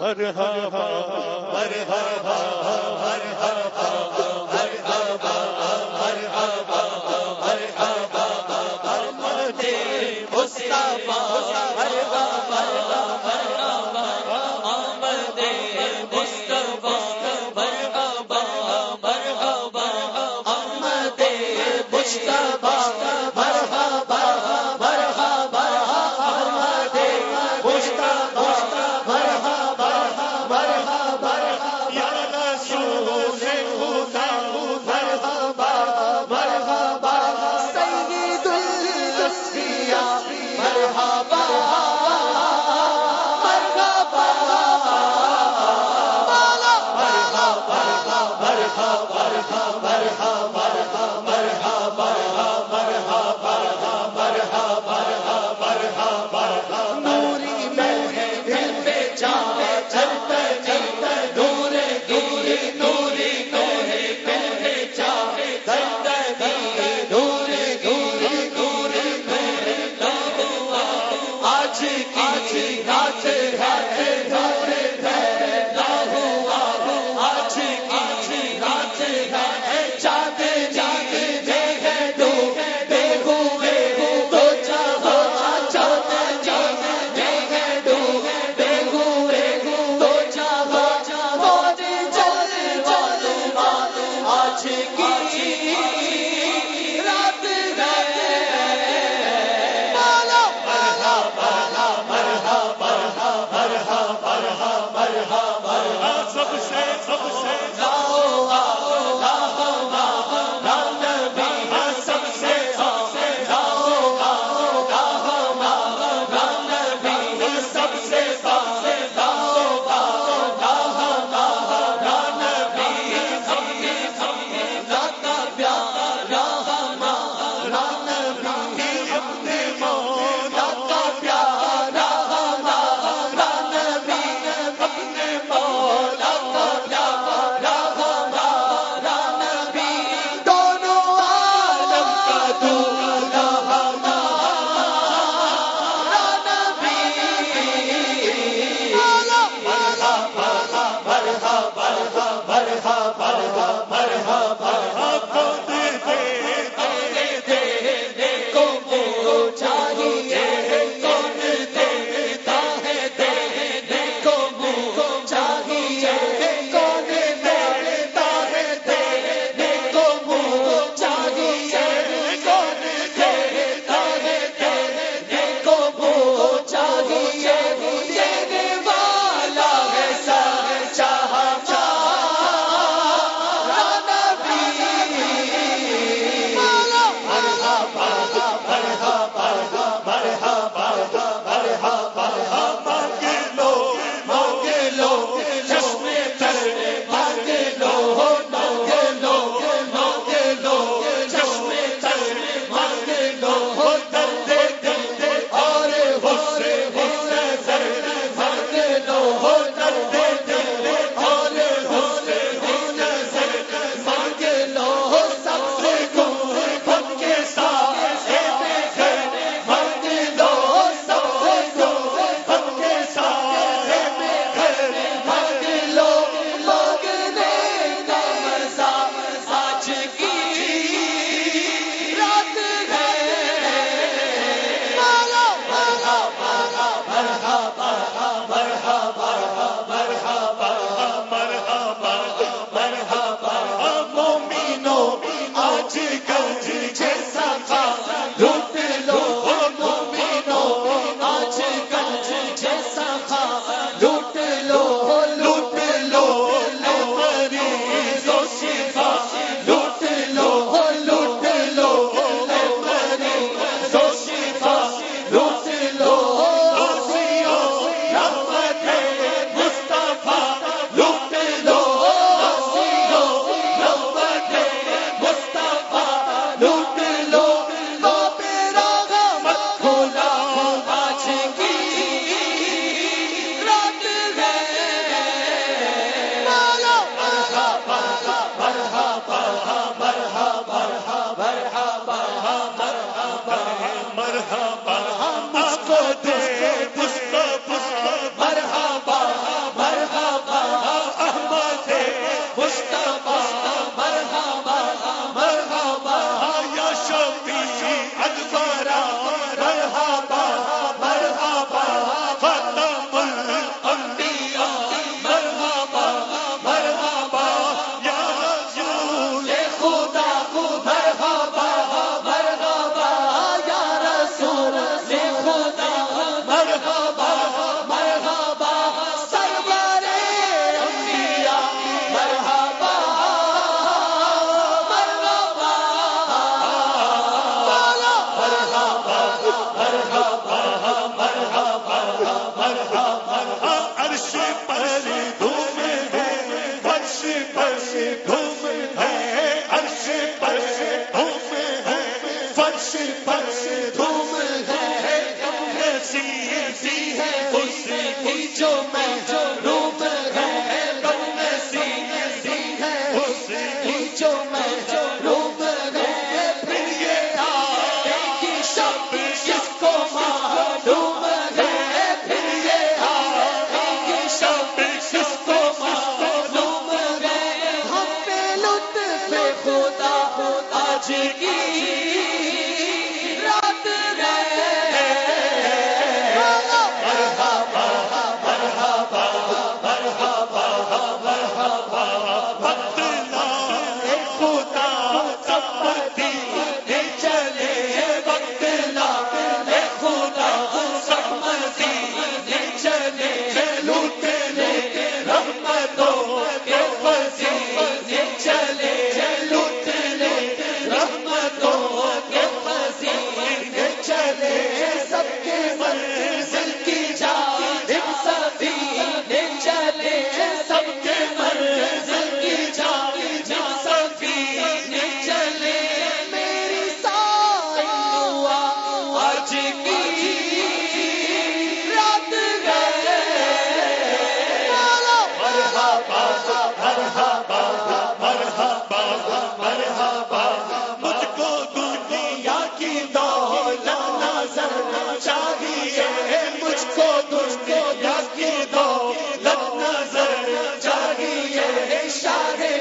مرحبا مرحبا مرحبا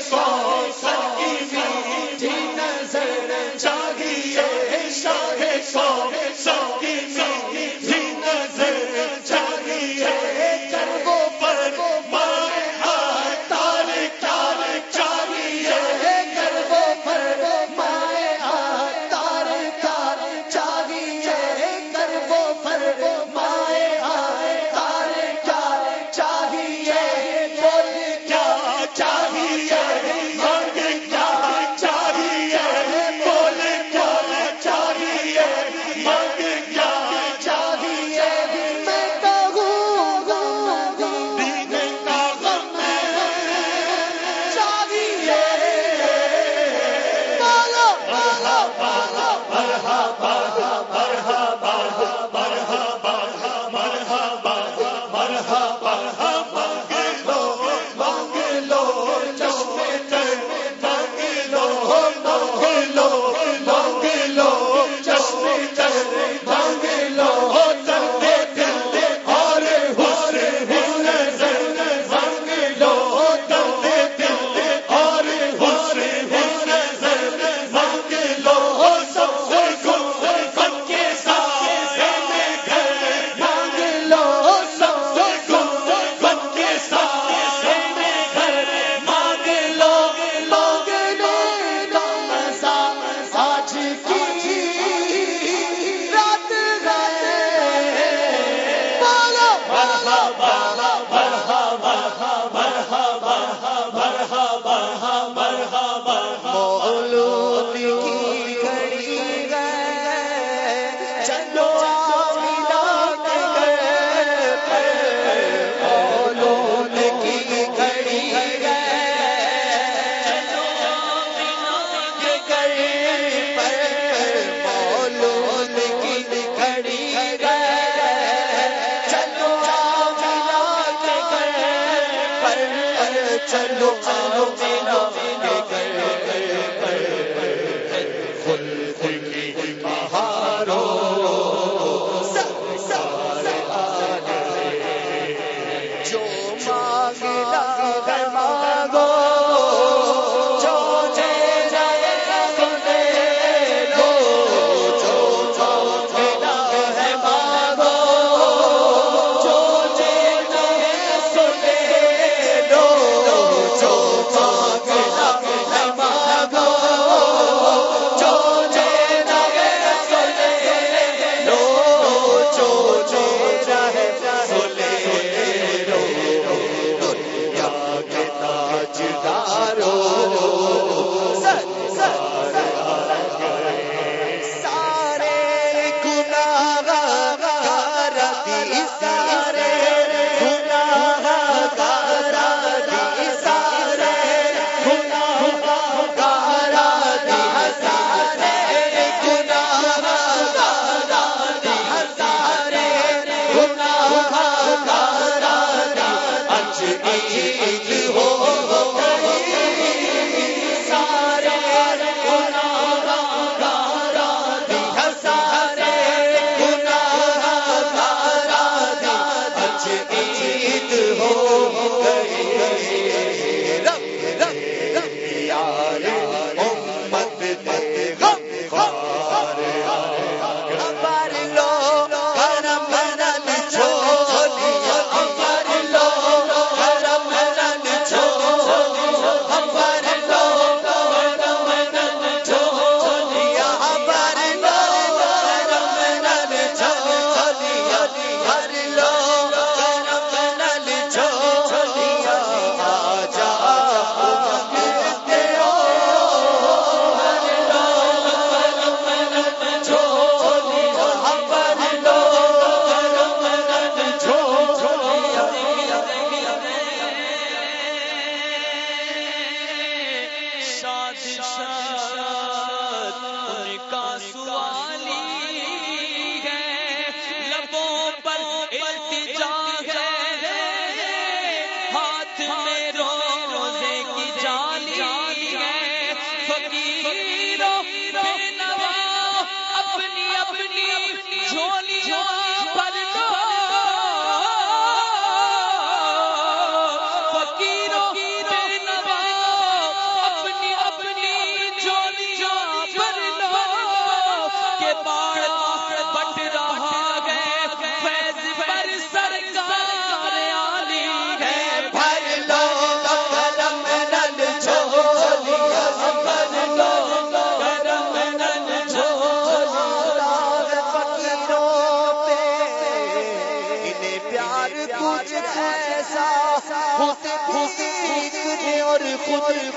کرم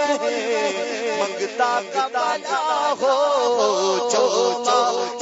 خود منگتا کا ہو جو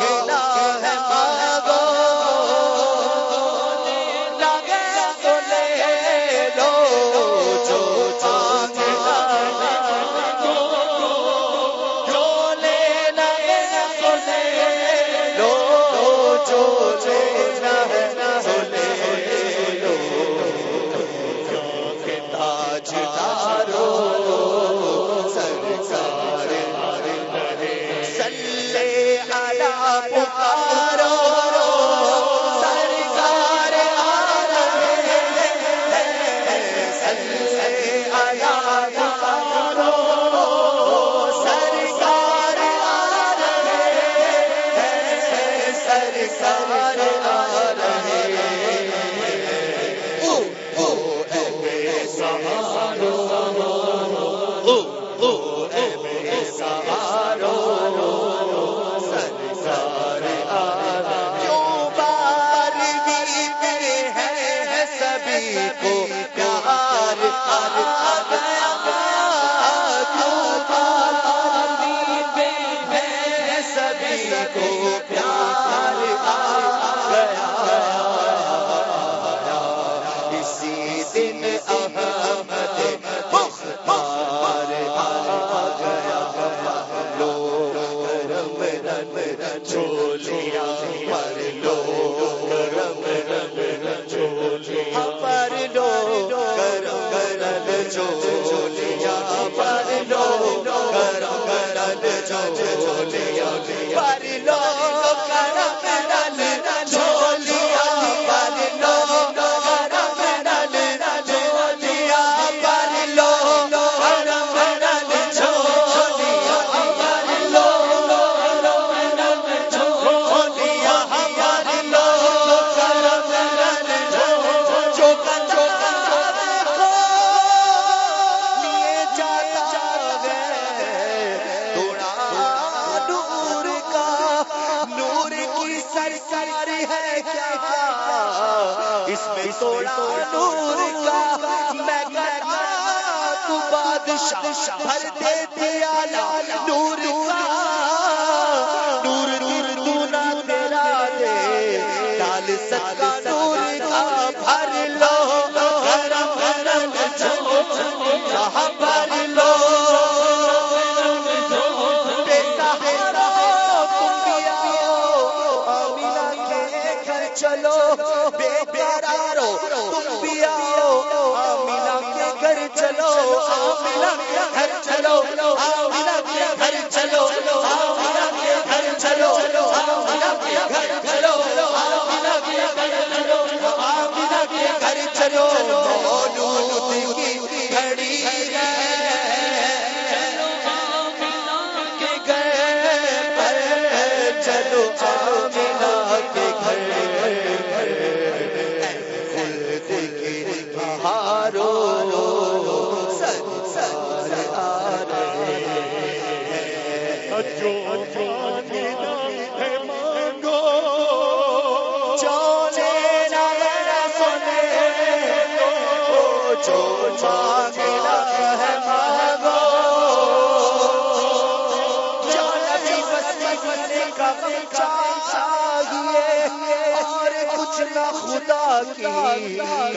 چولیا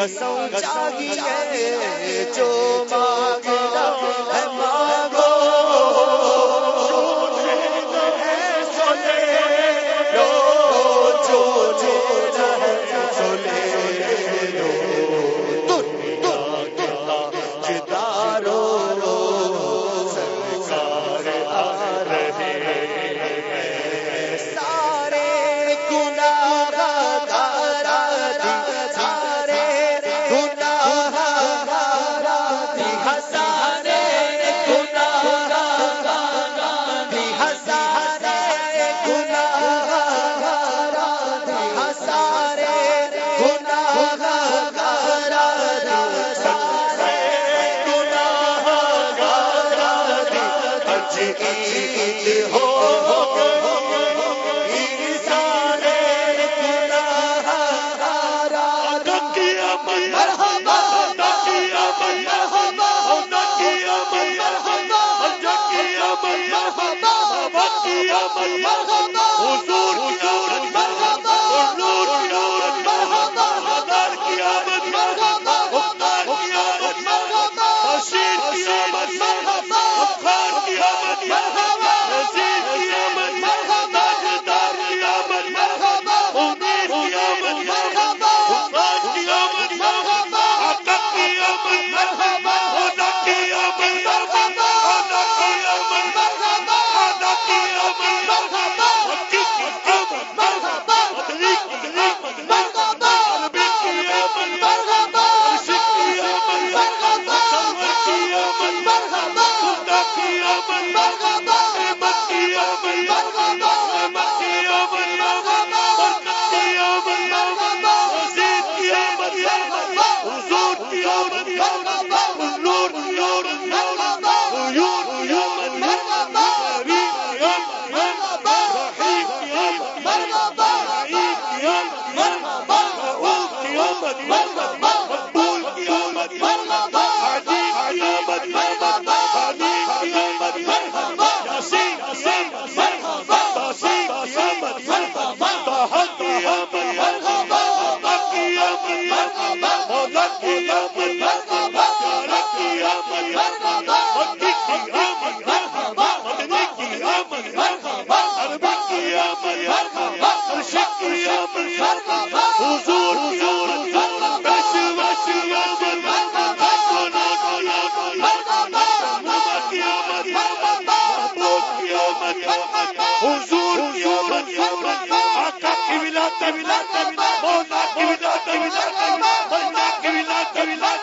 کی چاہیے حضور مرحبا کی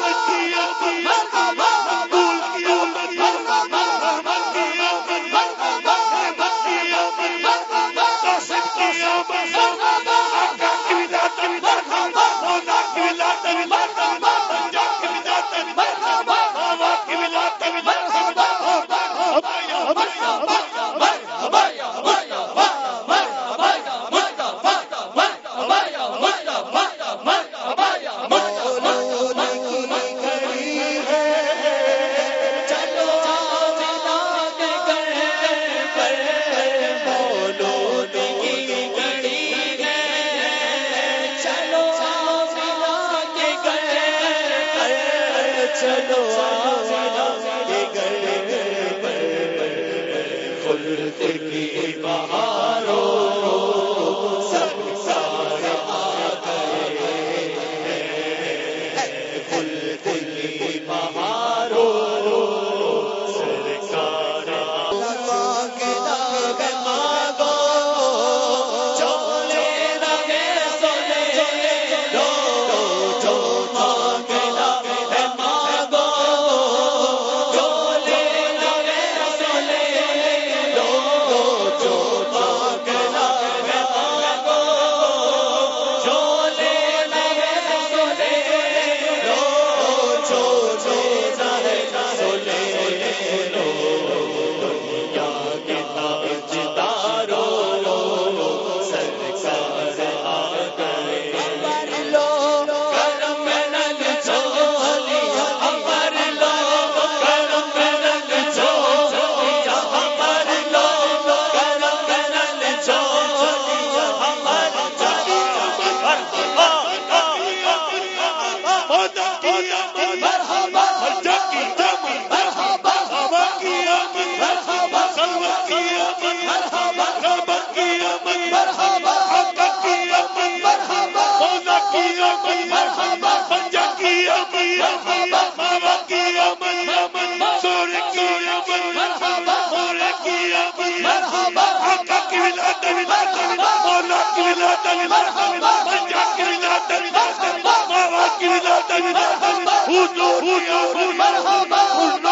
مرحبا!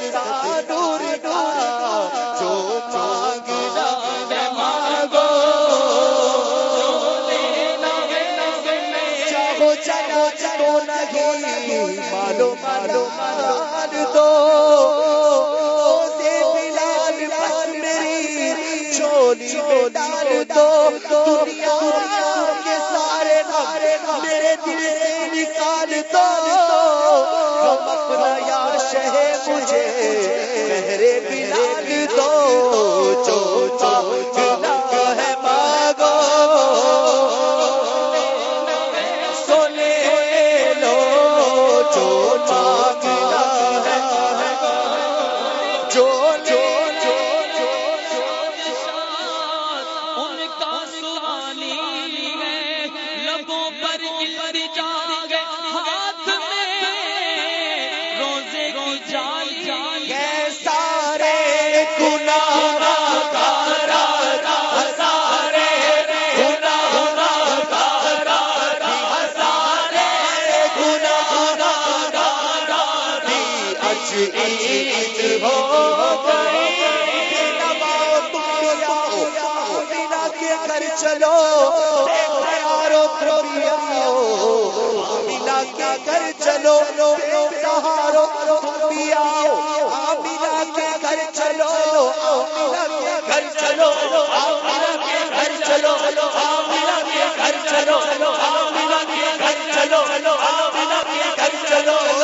پاکستان پر جا چلو آمیرا کے گھر چلو آمیرا کے گھر چلو آمیرا کے گھر چلو آمیرا کے گھر چلو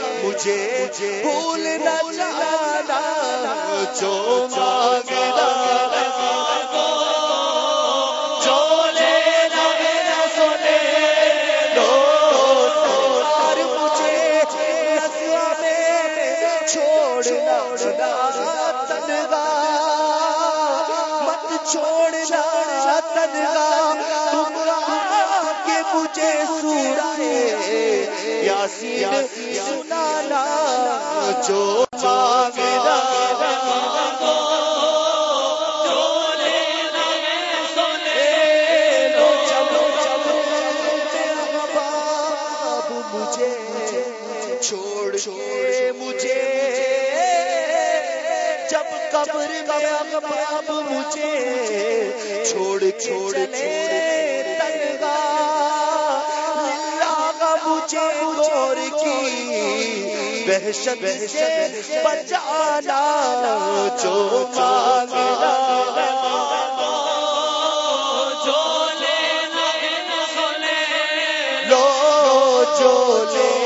مجھے بھول نہ جانا جو مانگنا۔ اب مجھے چھوڑ چھوڑ چلے تنگا کا مجھے دور کی بحشت سے بچانا جو مانگا جو لے